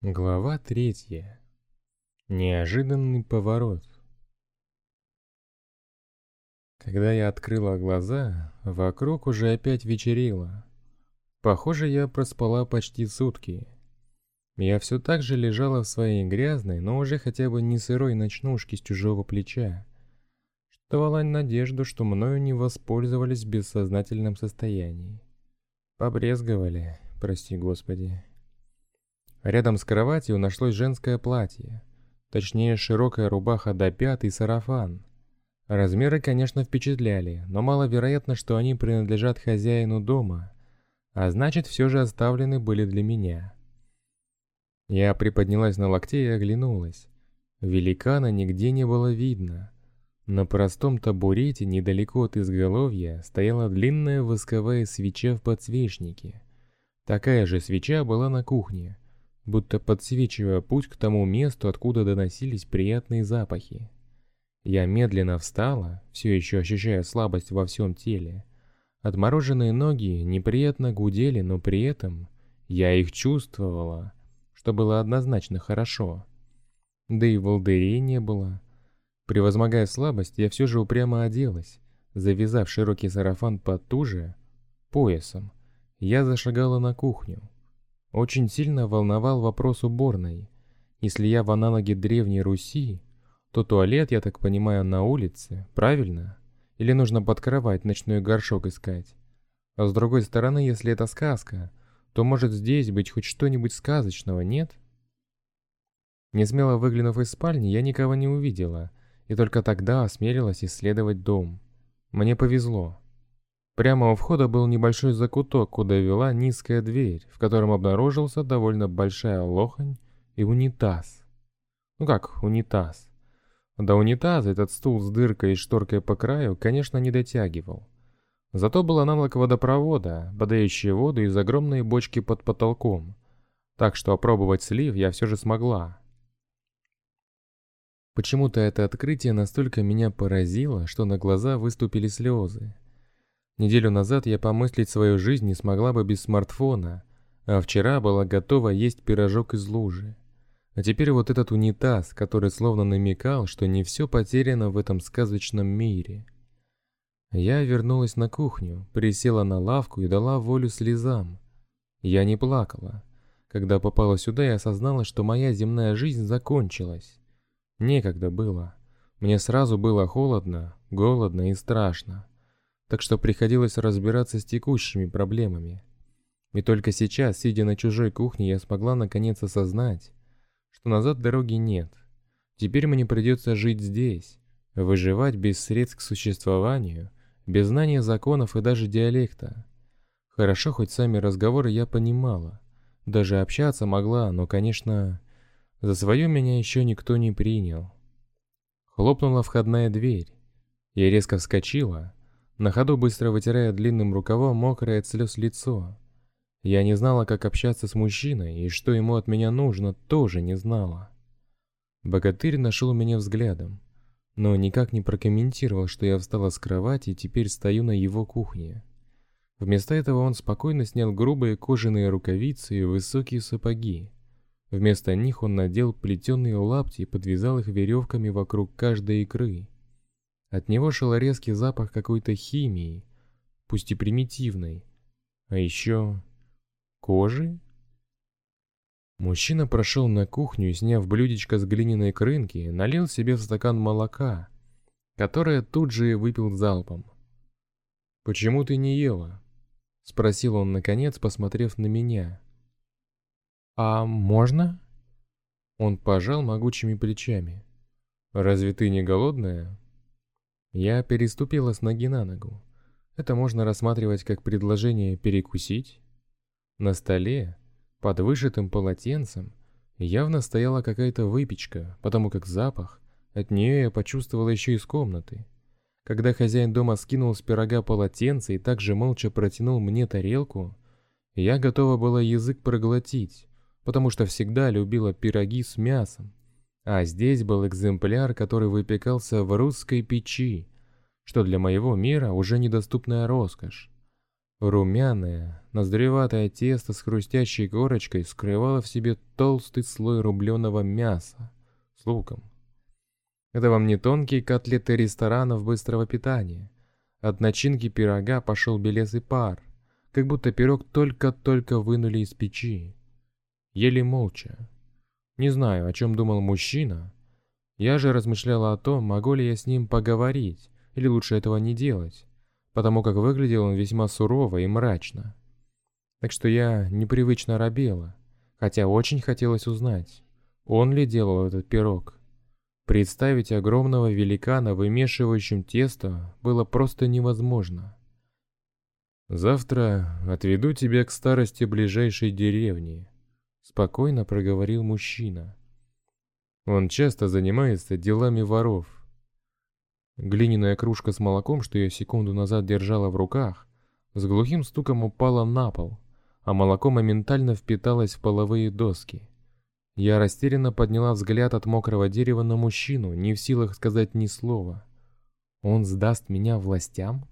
Глава третья. Неожиданный поворот. Когда я открыла глаза, вокруг уже опять вечерело. Похоже, я проспала почти сутки. Я все так же лежала в своей грязной, но уже хотя бы не сырой ночнушке с чужого плеча. Что давала надежду, что мною не воспользовались в бессознательном состоянии. Побрезговали, прости господи. Рядом с кроватью нашлось женское платье. Точнее, широкая рубаха до пят и сарафан. Размеры, конечно, впечатляли, но маловероятно, что они принадлежат хозяину дома, а значит, все же оставлены были для меня. Я приподнялась на локте и оглянулась. Великана нигде не было видно. На простом табурете недалеко от изголовья стояла длинная восковая свеча в подсвечнике. Такая же свеча была на кухне — будто подсвечивая путь к тому месту, откуда доносились приятные запахи. Я медленно встала, все еще ощущая слабость во всем теле. Отмороженные ноги неприятно гудели, но при этом я их чувствовала, что было однозначно хорошо. Да и волдырей не было. Превозмогая слабость, я все же упрямо оделась, завязав широкий сарафан потуже, поясом. Я зашагала на кухню. Очень сильно волновал вопрос уборной. Если я в аналоге Древней Руси, то туалет, я так понимаю, на улице, правильно? Или нужно под кровать ночной горшок искать? А с другой стороны, если это сказка, то может здесь быть хоть что-нибудь сказочного, нет? Несмело выглянув из спальни, я никого не увидела, и только тогда осмелилась исследовать дом. Мне повезло. Прямо у входа был небольшой закуток, куда вела низкая дверь, в котором обнаружился довольно большая лохань и унитаз. Ну как унитаз? До унитаза этот стул с дыркой и шторкой по краю, конечно, не дотягивал. Зато был аналог водопровода, подающий воду из огромной бочки под потолком. Так что опробовать слив я все же смогла. Почему-то это открытие настолько меня поразило, что на глаза выступили слезы. Неделю назад я помыслить свою жизнь не смогла бы без смартфона, а вчера была готова есть пирожок из лужи. А теперь вот этот унитаз, который словно намекал, что не все потеряно в этом сказочном мире. Я вернулась на кухню, присела на лавку и дала волю слезам. Я не плакала. Когда попала сюда, я осознала, что моя земная жизнь закончилась. Некогда было. Мне сразу было холодно, голодно и страшно так что приходилось разбираться с текущими проблемами. И только сейчас, сидя на чужой кухне, я смогла наконец осознать, что назад дороги нет. Теперь мне придется жить здесь, выживать без средств к существованию, без знания законов и даже диалекта. Хорошо, хоть сами разговоры я понимала. Даже общаться могла, но, конечно, за свое меня еще никто не принял. Хлопнула входная дверь. Я резко вскочила, на ходу быстро вытирая длинным рукавом мокрое от слез лицо. Я не знала, как общаться с мужчиной, и что ему от меня нужно, тоже не знала. Богатырь нашел меня взглядом, но никак не прокомментировал, что я встала с кровати и теперь стою на его кухне. Вместо этого он спокойно снял грубые кожаные рукавицы и высокие сапоги. Вместо них он надел плетеные лапти и подвязал их веревками вокруг каждой икры. От него шел резкий запах какой-то химии, пусть и примитивной. А еще... кожи? Мужчина прошел на кухню и, сняв блюдечко с глиняной крынки, налил себе в стакан молока, которое тут же выпил залпом. «Почему ты не ела?» — спросил он наконец, посмотрев на меня. «А можно?» Он пожал могучими плечами. «Разве ты не голодная?» Я переступила с ноги на ногу. Это можно рассматривать как предложение перекусить. На столе, под вышитым полотенцем, явно стояла какая-то выпечка, потому как запах от нее я почувствовала еще из комнаты. Когда хозяин дома скинул с пирога полотенце и также молча протянул мне тарелку, я готова была язык проглотить, потому что всегда любила пироги с мясом. А здесь был экземпляр, который выпекался в русской печи, что для моего мира уже недоступная роскошь. Румяное, ноздреватое тесто с хрустящей корочкой скрывало в себе толстый слой рубленого мяса с луком. Это вам не тонкие котлеты ресторанов быстрого питания. От начинки пирога пошел белесый пар, как будто пирог только-только вынули из печи. Ели молча. Не знаю, о чем думал мужчина. Я же размышляла о том, могу ли я с ним поговорить, или лучше этого не делать потому как выглядел он весьма сурово и мрачно. Так что я непривычно робела, хотя очень хотелось узнать, он ли делал этот пирог. Представить огромного великана, вымешивающим тесто, было просто невозможно. «Завтра отведу тебя к старости ближайшей деревни», — спокойно проговорил мужчина. «Он часто занимается делами воров, Глиняная кружка с молоком, что я секунду назад держала в руках, с глухим стуком упала на пол, а молоко моментально впиталось в половые доски. Я растерянно подняла взгляд от мокрого дерева на мужчину, не в силах сказать ни слова. Он сдаст меня властям?